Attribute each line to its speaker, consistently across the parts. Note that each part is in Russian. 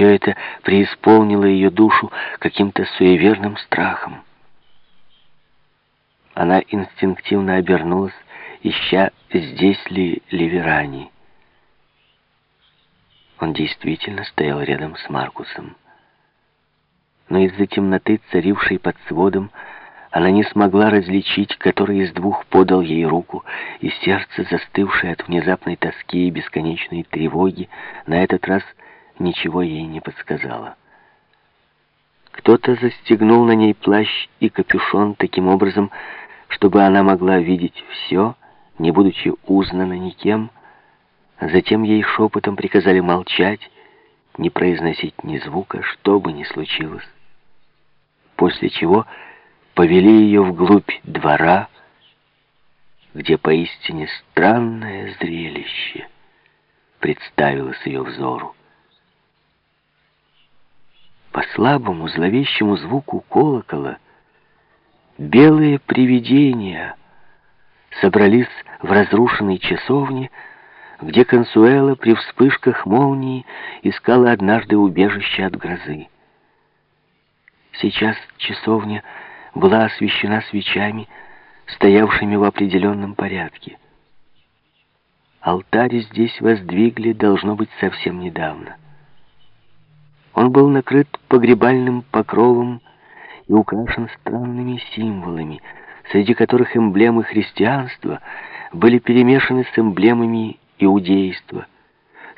Speaker 1: Все это преисполнило ее душу каким-то суеверным страхом. Она инстинктивно обернулась, ища, здесь ли Ливерани. Он действительно стоял рядом с Маркусом. Но из-за темноты, царившей под сводом, она не смогла различить, который из двух подал ей руку, и сердце, застывшее от внезапной тоски и бесконечной тревоги, на этот раз ничего ей не подсказало. Кто-то застегнул на ней плащ и капюшон таким образом, чтобы она могла видеть все, не будучи узнана никем. Затем ей шепотом приказали молчать, не произносить ни звука, что бы ни случилось. После чего повели ее вглубь двора, где поистине странное зрелище представилось ее взору. По слабому зловещему звуку колокола белые привидения собрались в разрушенной часовне, где Консуэла при вспышках молнии искала однажды убежище от грозы. Сейчас часовня была освещена свечами, стоявшими в определенном порядке. Алтарь здесь воздвигли, должно быть, совсем недавно. Он был накрыт погребальным покровом и украшен странными символами, среди которых эмблемы христианства были перемешаны с эмблемами иудейства,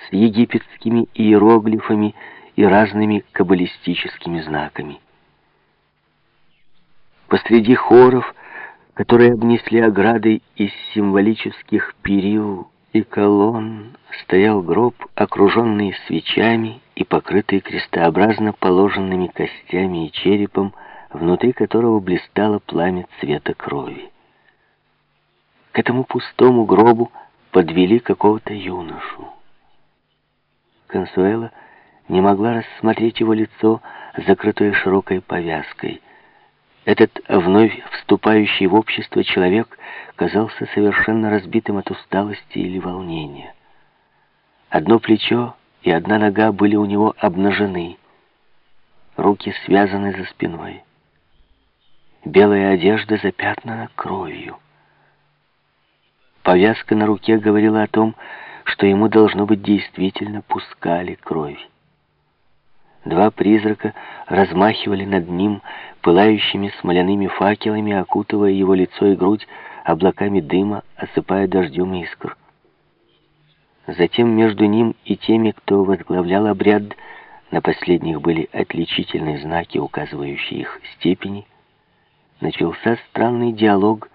Speaker 1: с египетскими иероглифами и разными каббалистическими знаками. Посреди хоров, которые обнесли оградой из символических перил и колонн, стоял гроб, окруженный свечами и покрытый крестообразно положенными костями и черепом, внутри которого блистало пламя цвета крови. К этому пустому гробу подвели какого-то юношу. Консуэла не могла рассмотреть его лицо, закрытое широкой повязкой — этот вновь вступающий в общество человек казался совершенно разбитым от усталости или волнения. Одно плечо и одна нога были у него обнажены, руки связаны за спиной. Белая одежда запятнана кровью. Повязка на руке говорила о том, что ему, должно быть, действительно пускали кровь. Два призрака размахивали над ним пылающими смоляными факелами, окутывая его лицо и грудь облаками дыма, осыпая дождем искр. Затем между ним и теми, кто возглавлял обряд, на последних были отличительные знаки, указывающие их степени, начался странный диалог,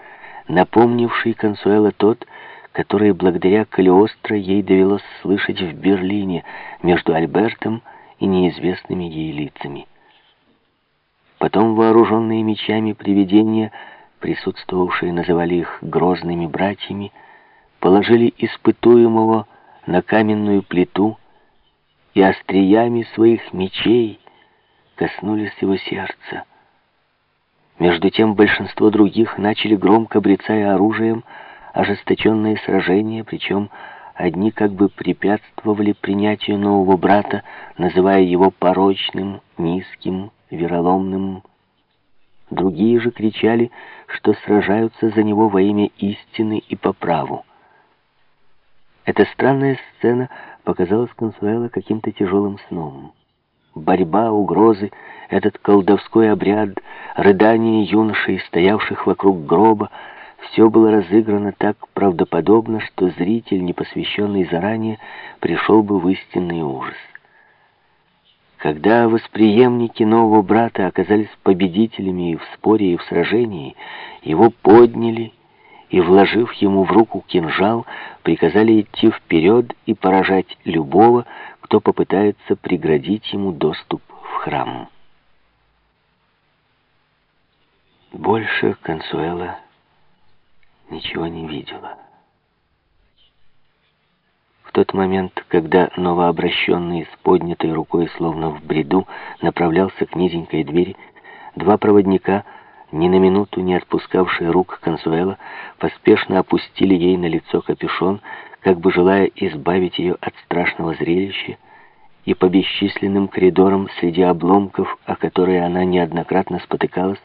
Speaker 1: напомнивший Консуэла тот, который благодаря Калиостро ей довелось слышать в Берлине между Альбертом и неизвестными ей лицами. Потом вооруженные мечами привидения, присутствовавшие называли их грозными братьями, положили испытуемого на каменную плиту и остриями своих мечей коснулись его сердца. Между тем большинство других начали громко брецая оружием ожесточенные сражения, причем Одни как бы препятствовали принятию нового брата, называя его порочным, низким, вероломным. Другие же кричали, что сражаются за него во имя истины и по праву. Эта странная сцена показалась Консуэло каким-то тяжелым сном. Борьба, угрозы, этот колдовской обряд, рыдания юношей, стоявших вокруг гроба — все было разыграно так правдоподобно, что зритель, не посвященный заранее, пришел бы в истинный ужас. Когда восприемники нового брата оказались победителями и в споре, и в сражении, его подняли и, вложив ему в руку кинжал, приказали идти вперед и поражать любого, кто попытается преградить ему доступ в храм. Больше Консуэла ничего не видела. В тот момент, когда новообращенный с поднятой рукой, словно в бреду, направлялся к низенькой двери, два проводника, ни на минуту не отпускавшие рук Консуэла, поспешно опустили ей на лицо капюшон, как бы желая избавить ее от страшного зрелища, и по бесчисленным коридорам среди обломков, о которые она неоднократно спотыкалась,